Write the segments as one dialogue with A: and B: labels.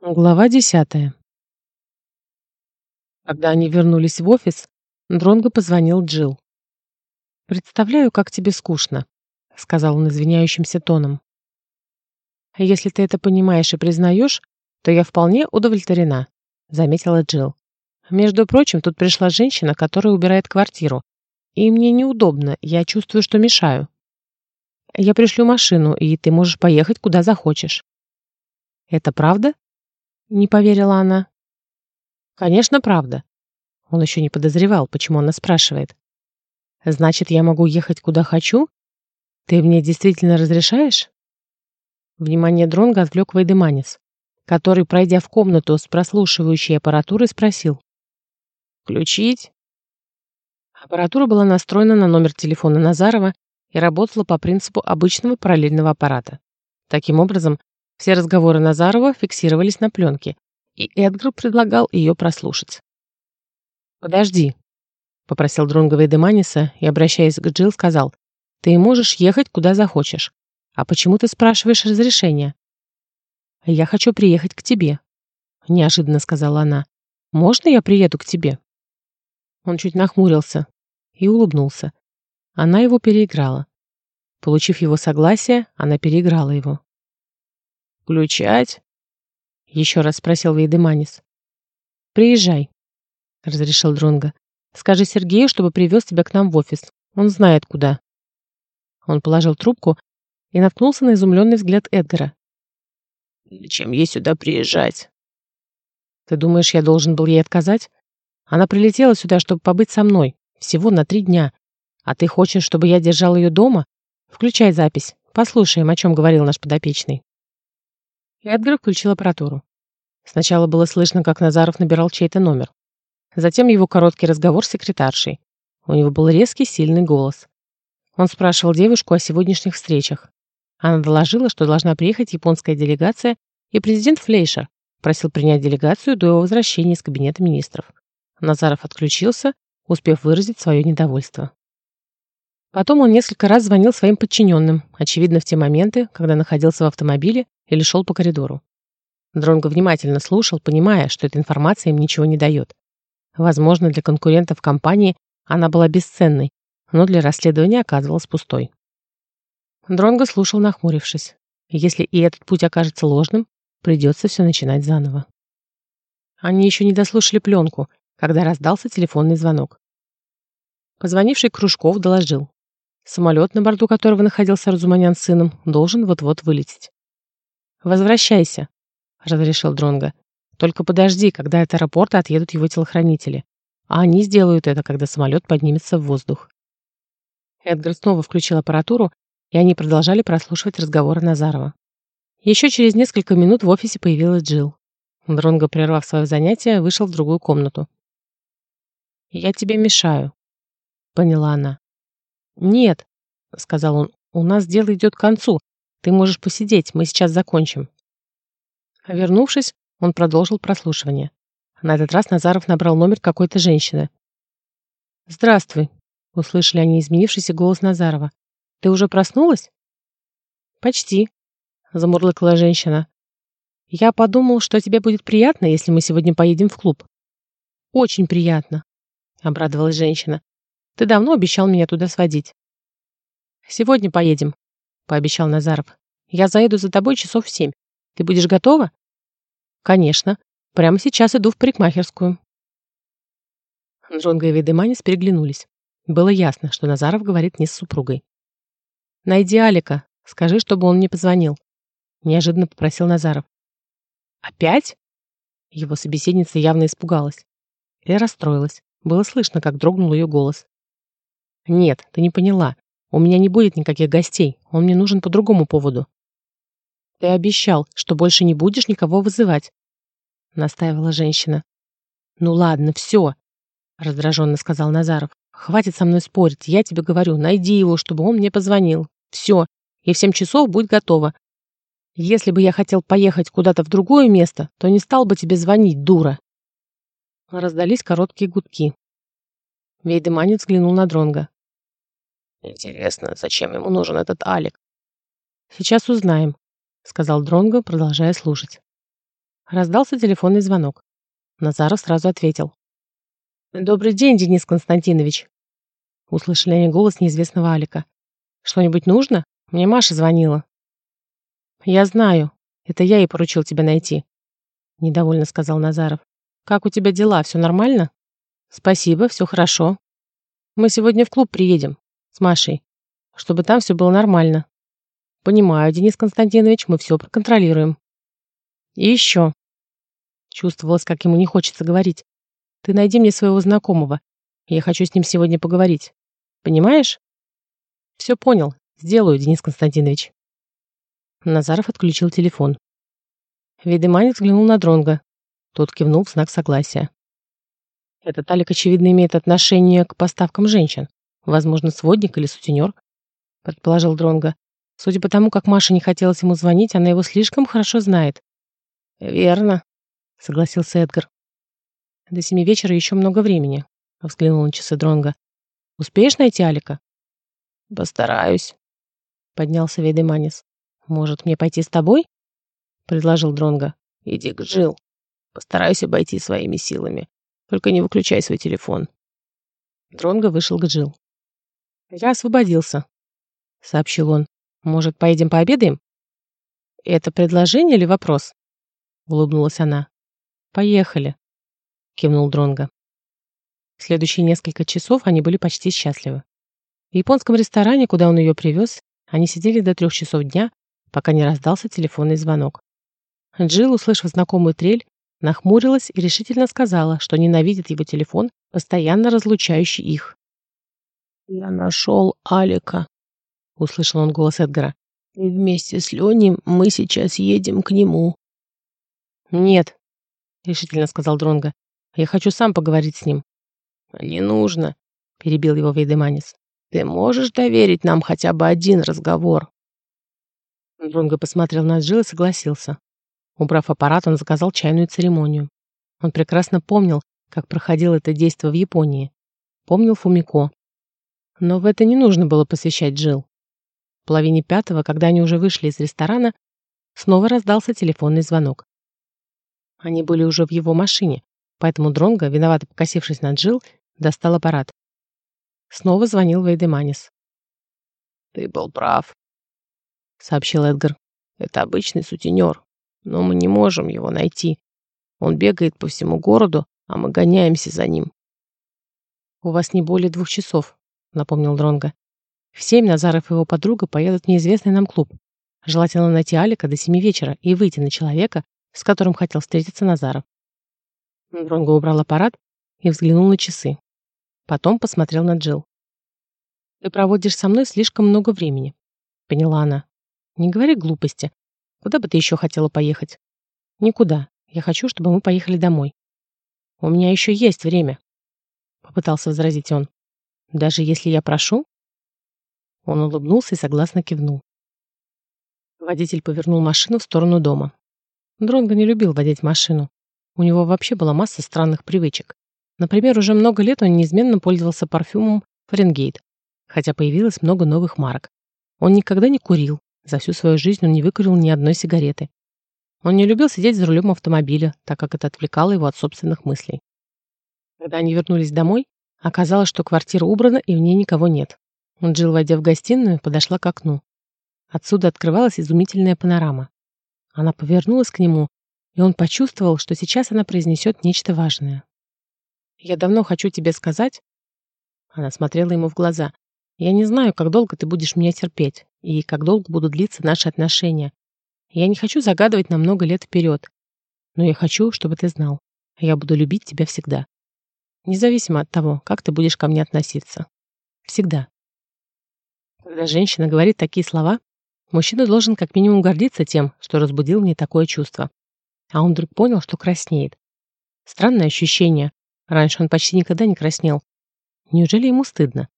A: Глава десятая. Когда они вернулись в офис, Дронго позвонил Джилл. «Представляю, как тебе скучно», — сказал он извиняющимся тоном. «Если ты это понимаешь и признаешь, то я вполне удовлетворена», — заметила Джилл. «Между прочим, тут пришла женщина, которая убирает квартиру. И мне неудобно, я чувствую, что мешаю. Я пришлю машину, и ты можешь поехать куда захочешь». «Это правда?» Не поверила она. Конечно, правда. Он еще не подозревал, почему она спрашивает. Значит, я могу ехать куда хочу? Ты мне действительно разрешаешь? Внимание Дронга отвлек Вайдеманис, который, пройдя в комнату с прослушивающей аппаратурой, спросил. «Включить?» Аппаратура была настроена на номер телефона Назарова и работала по принципу обычного параллельного аппарата. Таким образом, все разговоры Назарова фиксировались на пленке, и Эдгар предлагал ее прослушать. «Подожди», — попросил Дронго Вейдеманиса и, обращаясь к Джилл, сказал, «Ты можешь ехать куда захочешь. А почему ты спрашиваешь разрешения?» «Я хочу приехать к тебе», — неожиданно сказала она. «Можно я приеду к тебе?» Он чуть нахмурился и улыбнулся. Она его переиграла. Получив его согласие, она переиграла его. «Включать?» — еще раз спросил Вейдеманис. «Приезжай», — разрешил Дронго. «Скажи Сергею, чтобы привез тебя к нам в офис. Он знает, куда». Он положил трубку и наткнулся на изумленный взгляд Эдгара. «Зачем ей сюда приезжать?» «Ты думаешь, я должен был ей отказать? Она прилетела сюда, чтобы побыть со мной. Всего на три дня. А ты хочешь, чтобы я держал ее дома? Включай запись. Послушаем, о чем говорил наш подопечный». Эдгар включил аппаратуру. Сначала было слышно, как Назаров набирал чей-то номер. Затем его короткий разговор с секретаршей. У него был резкий, сильный голос. Он спрашивал девушку о сегодняшних встречах. Она доложила, что должна приехать японская делегация, и президент Флейшер просил принять делегацию до его возвращения из кабинета министров. Назаров отключился, успев выразить свое недовольство. Потом он несколько раз звонил своим подчиненным, очевидно, в те моменты, когда находился в автомобиле или шел по коридору. Дронго внимательно слушал, понимая, что эта информация им ничего не дает. Возможно, для конкурентов компании она была бесценной, но для расследования оказывалась пустой. Дронго слушал, нахмурившись. Если и этот путь окажется ложным, придется все начинать заново. Они еще не дослушали пленку, когда раздался телефонный звонок. Позвонивший Кружков доложил. Самолет, на борту которого находился Разуманян с сыном, должен вот-вот вылететь. «Возвращайся», — разрешил Дронга. «Только подожди, когда от аэропорта отъедут его телохранители. А они сделают это, когда самолет поднимется в воздух». Эдгар снова включил аппаратуру, и они продолжали прослушивать разговоры Назарова. Еще через несколько минут в офисе появилась Джилл. Дронго, прервав свое занятие, вышел в другую комнату. «Я тебе мешаю», — поняла она. «Нет», — сказал он, — «у нас дело идет к концу. Ты можешь посидеть, мы сейчас закончим». Вернувшись, он продолжил прослушивание. На этот раз Назаров набрал номер какой-то женщины. «Здравствуй», — услышали они изменившийся голос Назарова. «Ты уже проснулась?» «Почти», — замурлыкала женщина. «Я подумал, что тебе будет приятно, если мы сегодня поедем в клуб». «Очень приятно», — обрадовалась женщина. «Ты давно обещал меня туда сводить». «Сегодня поедем», пообещал Назаров. «Я заеду за тобой часов в семь. Ты будешь готова?» «Конечно. Прямо сейчас иду в парикмахерскую». Дронго и Вейдеманис переглянулись. Было ясно, что Назаров говорит не с супругой. «Найди Алика. Скажи, чтобы он мне позвонил», — неожиданно попросил Назаров. «Опять?» Его собеседница явно испугалась. И расстроилась. Было слышно, как дрогнул ее голос. «Нет, ты не поняла. У меня не будет никаких гостей. Он мне нужен по другому поводу. Ты обещал, что больше не будешь никого вызывать, настаивала женщина. Ну ладно, все, раздраженно сказал Назаров. Хватит со мной спорить. Я тебе говорю, найди его, чтобы он мне позвонил. Все. И в семь часов будет готово. Если бы я хотел поехать куда-то в другое место, то не стал бы тебе звонить, дура. Раздались короткие гудки. Вейдеманец взглянул на Дронга.
B: Интересно, зачем ему нужен этот Алик?
A: Сейчас узнаем, сказал Дронго, продолжая слушать. Раздался телефонный звонок. Назаров сразу ответил. «Добрый день, Денис Константинович!» Услышали они голос неизвестного Алика. «Что-нибудь нужно? Мне Маша звонила». «Я знаю. Это я ей поручил тебя найти», — недовольно сказал Назаров. «Как у тебя дела? Все нормально?» «Спасибо, все хорошо. Мы сегодня в клуб приедем с Машей, чтобы там все было нормально». «Понимаю, Денис Константинович, мы все проконтролируем». «И еще». Чувствовалось, как ему не хочется говорить. «Ты найди мне своего знакомого. Я хочу с ним сегодня поговорить. Понимаешь?» «Все понял. Сделаю, Денис Константинович». Назаров отключил телефон. Видеманец взглянул на Дронга. Тот кивнул в знак согласия. Этот Алик, очевидно, имеет отношение к поставкам женщин. Возможно, сводник или сутенер, предположил Дронга. Судя по тому, как Маша не хотелось ему звонить, она его слишком хорошо знает. Верно, согласился Эдгар. До семи вечера еще много времени, взглянул на часы Дронга. Успеешь найти Алика? Постараюсь, поднялся Вейдеманис. Может, мне пойти с тобой? предложил Дронга. Иди к Джил. Постараюсь обойти своими силами. Только не выключай свой телефон. Дронго вышел к Джил. «Я освободился», — сообщил он. «Может, поедем пообедаем?» «Это предложение или вопрос?» — улыбнулась она. «Поехали», — кивнул Дронго. В следующие несколько часов они были почти счастливы. В японском ресторане, куда он ее привез, они сидели до трех часов дня, пока не раздался телефонный звонок. Джилл, услышав знакомую трель, нахмурилась и решительно сказала, что ненавидит его телефон, постоянно разлучающий их. «Я нашел Алика», — услышал он голос Эдгара. «И вместе с Леней мы сейчас едем к нему». «Нет», — решительно сказал Дронга. «Я хочу сам поговорить с ним». «Не нужно», — перебил его Вейдеманис. «Ты можешь доверить нам хотя бы один разговор?» Дронго посмотрел на Джилл и согласился. Убрав аппарат, он заказал чайную церемонию. Он прекрасно помнил, как проходило это действо в Японии. Помнил Фумико. Но в это не нужно было посвящать Джил. В половине пятого, когда они уже вышли из ресторана, снова раздался телефонный звонок. Они были уже в его машине, поэтому Дронго, виновато покосившись на Джил, достал аппарат. Снова звонил Вейдеманис. «Ты был прав», — сообщил Эдгар. «Это обычный сутенер но мы не можем его найти. Он бегает по всему городу, а мы гоняемся за ним. «У вас не более двух часов», — напомнил Дронга. «В семь Назаров и его подруга поедут в неизвестный нам клуб. Желательно найти Алика до семи вечера и выйти на человека, с которым хотел встретиться Назаров». Дронго убрал аппарат и взглянул на часы. Потом посмотрел на Джилл. «Ты проводишь со мной слишком много времени», — поняла она. «Не говори глупости. Куда бы ты еще хотела поехать? Никуда. Я хочу, чтобы мы поехали домой. У меня еще есть время, попытался возразить он. Даже если я прошу? Он улыбнулся и согласно кивнул. Водитель повернул машину в сторону дома. Дронго не любил водить машину. У него вообще была масса странных привычек. Например, уже много лет он неизменно пользовался парфюмом Фаренгейт, хотя появилось много новых марок. Он никогда не курил, за всю свою жизнь он не выкурил ни одной сигареты. Он не любил сидеть за рулем автомобиля, так как это отвлекало его от собственных мыслей. Когда они вернулись домой, оказалось, что квартира убрана и в ней никого нет. Джилл, войдя в гостиную, подошла к окну. Отсюда открывалась изумительная панорама. Она повернулась к нему, и он почувствовал, что сейчас она произнесет нечто важное. «Я давно хочу тебе сказать...» Она смотрела ему в глаза. «Я не знаю, как долго ты будешь меня терпеть, и как долго будут длиться наши отношения. Я не хочу загадывать на много лет вперед, но я хочу, чтобы ты знал, я буду любить тебя всегда. Независимо от того, как ты будешь ко мне относиться. Всегда. Когда женщина говорит такие слова, мужчина должен как минимум гордиться тем, что разбудил мне такое чувство. А он вдруг понял, что краснеет. Странное ощущение. Раньше он почти никогда не краснел. Неужели ему стыдно?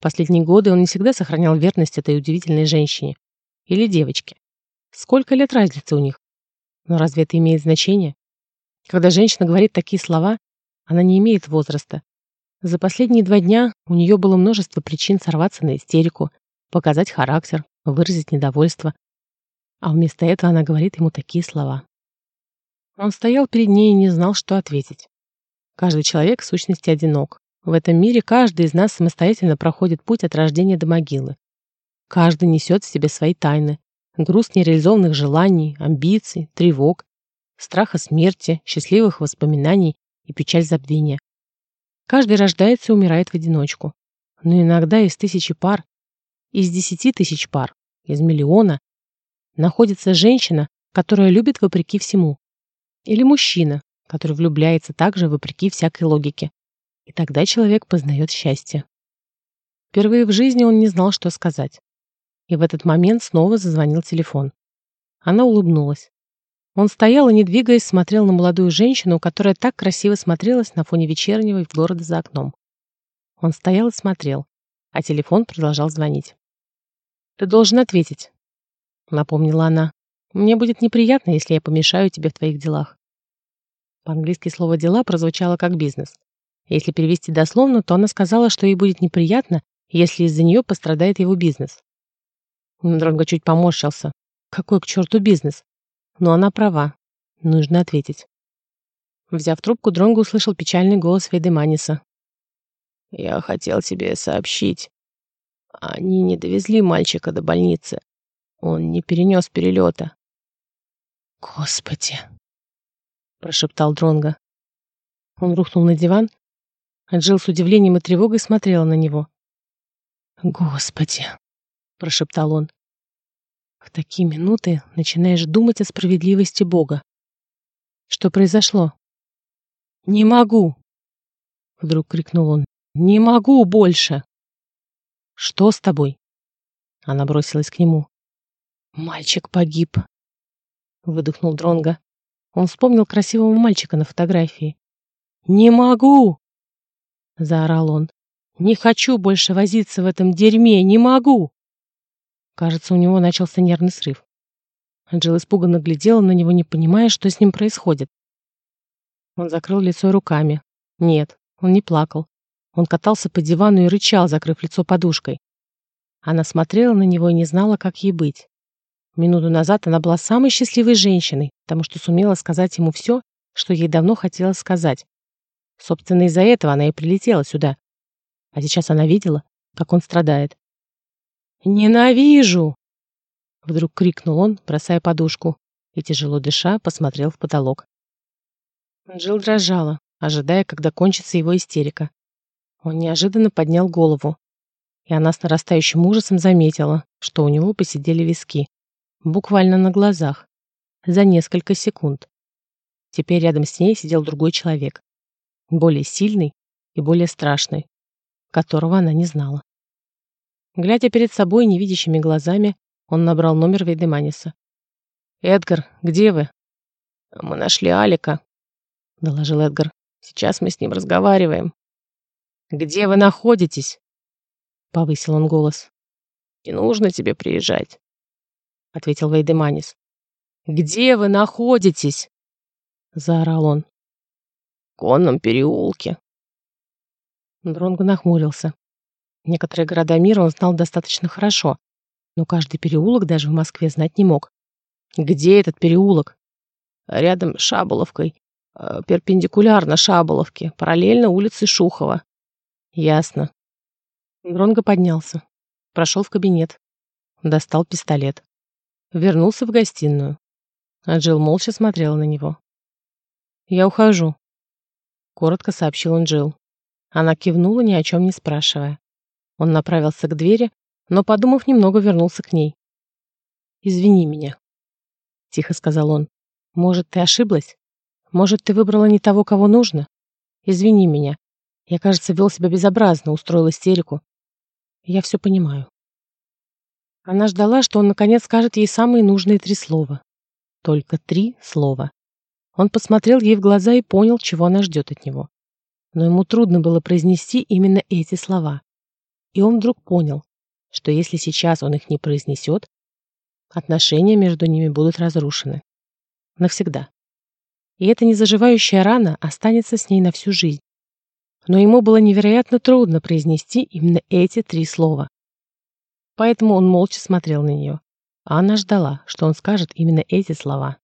A: Последние годы он не всегда сохранял верность этой удивительной женщине. Или девочке. Сколько лет разницы у них? Но разве это имеет значение? Когда женщина говорит такие слова, она не имеет возраста. За последние два дня у нее было множество причин сорваться на истерику, показать характер, выразить недовольство. А вместо этого она говорит ему такие слова. Он стоял перед ней и не знал, что ответить. Каждый человек в сущности одинок. В этом мире каждый из нас самостоятельно проходит путь от рождения до могилы. Каждый несет в себе свои тайны, груз нереализованных желаний, амбиций, тревог, страха смерти, счастливых воспоминаний и печаль забвения. Каждый рождается и умирает в одиночку. Но иногда из тысячи пар, из десяти тысяч пар, из миллиона находится женщина, которая любит вопреки всему. Или мужчина, который влюбляется также вопреки всякой логике. И тогда человек познает счастье. Впервые в жизни он не знал, что сказать. И в этот момент снова зазвонил телефон. Она улыбнулась. Он стоял и, не двигаясь, смотрел на молодую женщину, которая так красиво смотрелась на фоне вечернего города за окном. Он стоял и смотрел, а телефон продолжал звонить. «Ты должен ответить», — напомнила она. «Мне будет неприятно, если я помешаю тебе в твоих делах». По-английски слово «дела» прозвучало как «бизнес». Если перевести дословно, то она сказала, что ей будет неприятно, если из-за нее пострадает его бизнес. Дронго чуть поморщился. Какой к черту бизнес? Но она права. Нужно ответить. Взяв трубку, Дронго услышал печальный голос Вейдеманиса. «Я хотел тебе сообщить. Они не довезли мальчика до больницы. Он не перенес перелета». «Господи!» — прошептал Дронго. Он рухнул на диван, а с удивлением и тревогой смотрела на него. «Господи!» — прошептал он. В такие минуты начинаешь думать о справедливости Бога. Что произошло? «Не могу!» Вдруг крикнул он. «Не могу больше!» «Что с тобой?» Она бросилась к нему. «Мальчик погиб!» Выдохнул Дронга. Он вспомнил красивого мальчика на фотографии. «Не могу!» Заорал он. «Не хочу больше возиться в этом дерьме! Не могу!» Кажется, у него начался нервный срыв. Анжела испуганно глядела на него, не понимая, что с ним происходит. Он закрыл лицо руками. Нет, он не плакал. Он катался по дивану и рычал, закрыв лицо подушкой. Она смотрела на него и не знала, как ей быть. Минуту назад она была самой счастливой женщиной, потому что сумела сказать ему все, что ей давно хотелось сказать. Собственно, из-за этого она и прилетела сюда. А сейчас она видела, как он страдает. «Ненавижу!» Вдруг крикнул он, бросая подушку, и, тяжело дыша, посмотрел в потолок. Джилл дрожала, ожидая, когда кончится его истерика. Он неожиданно поднял голову, и она с нарастающим ужасом заметила, что у него посидели виски. Буквально на глазах. За несколько секунд. Теперь рядом с ней сидел другой человек. Более сильный и более страшный, которого она не знала. Глядя перед собой невидящими глазами, он набрал номер Вейдеманиса. «Эдгар, где вы?»
B: «Мы нашли Алика», — доложил Эдгар. «Сейчас мы с ним разговариваем».
A: «Где вы находитесь?» — повысил он голос.
B: «Не нужно тебе приезжать», — ответил Вейдеманис.
A: «Где вы находитесь?» — заорал он.
B: «В конном переулке».
A: Дронго нахмурился. Некоторые города мира он знал достаточно хорошо, но каждый переулок даже в Москве знать не мог. Где этот переулок?
B: Рядом с Шаболовкой. Э, перпендикулярно Шаболовке, параллельно улице Шухова.
A: Ясно. Дронго поднялся. Прошел в кабинет. Достал пистолет. Вернулся в гостиную. А Джилл молча смотрела на него. «Я ухожу», — коротко сообщил он Джилл. Она кивнула, ни о чем не спрашивая. Он направился к двери, но, подумав немного, вернулся к ней. «Извини меня», — тихо сказал он. «Может, ты ошиблась? Может, ты выбрала не того, кого нужно? Извини меня. Я, кажется, вел себя безобразно, устроил истерику. Я все понимаю». Она ждала, что он наконец скажет ей самые нужные три слова. Только три слова. Он посмотрел ей в глаза и понял, чего она ждет от него. Но ему трудно было произнести именно эти слова. И он вдруг понял, что если сейчас он их не произнесет, отношения между ними будут разрушены. Навсегда. И эта незаживающая рана останется с ней на всю жизнь. Но ему было невероятно трудно произнести именно эти три слова. Поэтому он молча смотрел на нее, а она ждала, что он скажет именно эти слова.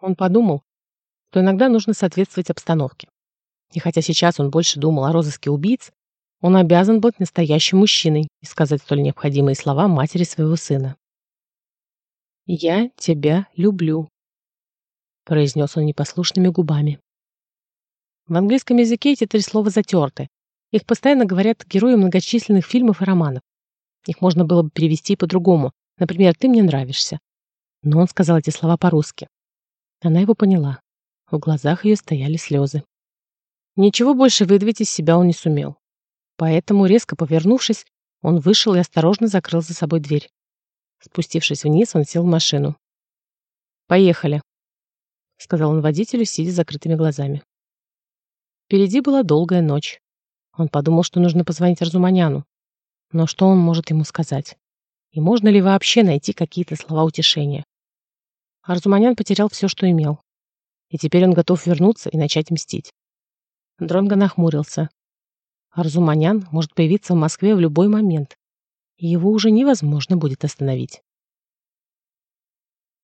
A: Он подумал, то иногда нужно соответствовать обстановке. И хотя сейчас он больше думал о розыске убийц, он обязан быть настоящим мужчиной и сказать столь необходимые слова матери своего сына. «Я тебя люблю», — произнес он непослушными губами. В английском языке эти три слова затерты. Их постоянно говорят герои многочисленных фильмов и романов. Их можно было бы перевести по-другому. Например, «ты мне нравишься». Но он сказал эти слова по-русски. Она его поняла. В глазах ее стояли слезы. Ничего больше выдавить из себя он не сумел. Поэтому, резко повернувшись, он вышел и осторожно закрыл за собой дверь. Спустившись вниз, он сел в машину. «Поехали», — сказал он водителю, сидя с закрытыми глазами. Впереди была долгая ночь. Он подумал, что нужно позвонить Разуманяну. Но что он может ему сказать? И можно ли вообще найти какие-то слова утешения? Арзуманян потерял все, что имел. И теперь он готов вернуться и начать мстить. Дронго нахмурился. Арзуманян может появиться в Москве в любой момент, его уже невозможно будет остановить.